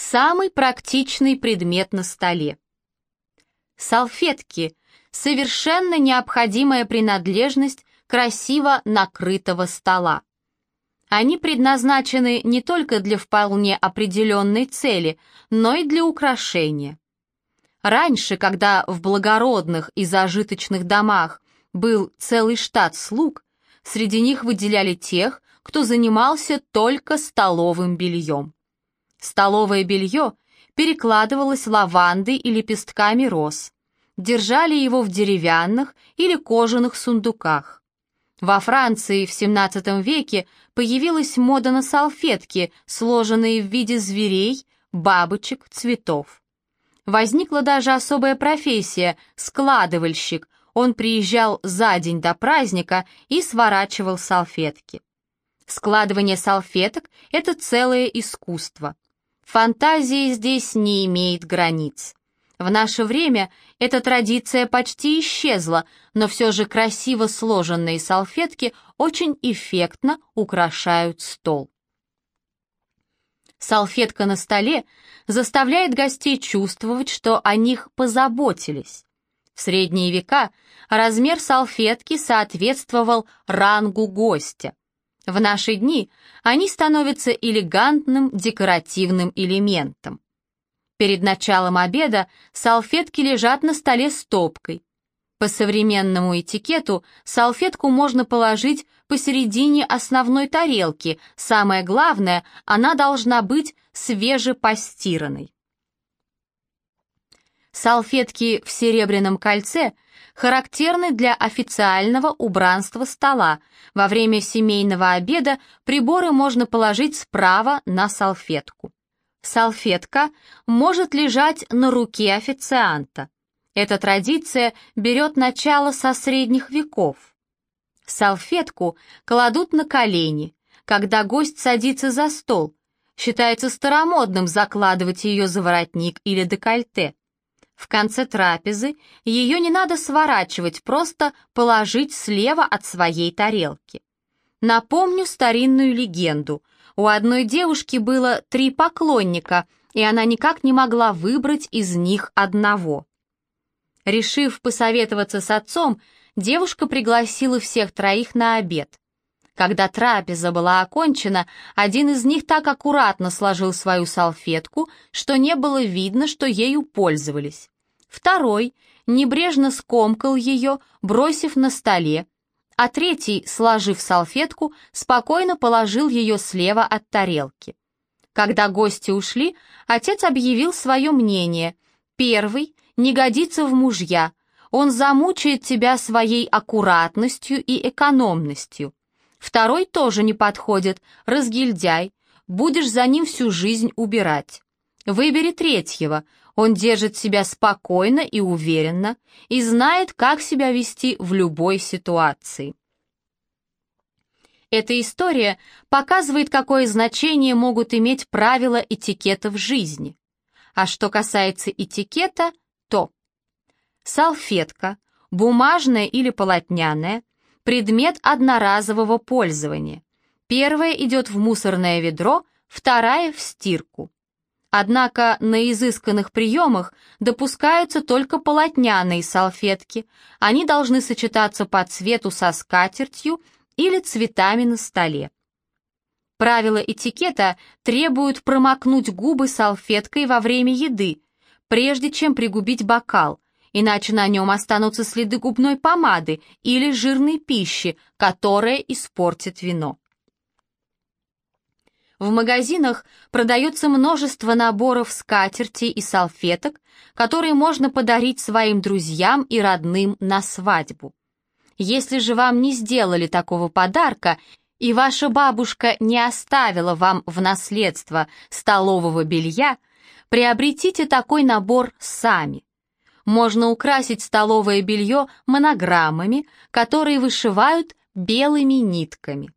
Самый практичный предмет на столе. Салфетки – совершенно необходимая принадлежность красиво накрытого стола. Они предназначены не только для вполне определенной цели, но и для украшения. Раньше, когда в благородных и зажиточных домах был целый штат слуг, среди них выделяли тех, кто занимался только столовым бельем. Столовое белье перекладывалось лавандой и лепестками роз. Держали его в деревянных или кожаных сундуках. Во Франции в XVII веке появилась мода на салфетки, сложенные в виде зверей, бабочек, цветов. Возникла даже особая профессия – складывальщик. Он приезжал за день до праздника и сворачивал салфетки. Складывание салфеток – это целое искусство. Фантазии здесь не имеет границ. В наше время эта традиция почти исчезла, но все же красиво сложенные салфетки очень эффектно украшают стол. Салфетка на столе заставляет гостей чувствовать, что о них позаботились. В средние века размер салфетки соответствовал рангу гостя. В наши дни они становятся элегантным декоративным элементом. Перед началом обеда салфетки лежат на столе стопкой. По современному этикету салфетку можно положить посередине основной тарелки. Самое главное, она должна быть свежепостиранной. Салфетки в серебряном кольце характерны для официального убранства стола. Во время семейного обеда приборы можно положить справа на салфетку. Салфетка может лежать на руке официанта. Эта традиция берет начало со средних веков. Салфетку кладут на колени, когда гость садится за стол. Считается старомодным закладывать ее за воротник или декольте. В конце трапезы ее не надо сворачивать, просто положить слева от своей тарелки. Напомню старинную легенду – у одной девушки было три поклонника, и она никак не могла выбрать из них одного. Решив посоветоваться с отцом, девушка пригласила всех троих на обед. Когда трапеза была окончена, один из них так аккуратно сложил свою салфетку, что не было видно, что ею пользовались. Второй небрежно скомкал ее, бросив на столе, а третий, сложив салфетку, спокойно положил ее слева от тарелки. Когда гости ушли, отец объявил свое мнение. Первый не годится в мужья, он замучает тебя своей аккуратностью и экономностью. Второй тоже не подходит, разгильдяй, будешь за ним всю жизнь убирать. Выбери третьего, он держит себя спокойно и уверенно и знает, как себя вести в любой ситуации. Эта история показывает, какое значение могут иметь правила этикета в жизни. А что касается этикета, то салфетка, бумажная или полотняная, предмет одноразового пользования. Первая идет в мусорное ведро, вторая в стирку. Однако на изысканных приемах допускаются только полотняные салфетки. Они должны сочетаться по цвету со скатертью или цветами на столе. Правила этикета требуют промокнуть губы салфеткой во время еды, прежде чем пригубить бокал, иначе на нем останутся следы губной помады или жирной пищи, которая испортит вино. В магазинах продается множество наборов скатертей и салфеток, которые можно подарить своим друзьям и родным на свадьбу. Если же вам не сделали такого подарка, и ваша бабушка не оставила вам в наследство столового белья, приобретите такой набор сами. Можно украсить столовое белье монограммами, которые вышивают белыми нитками.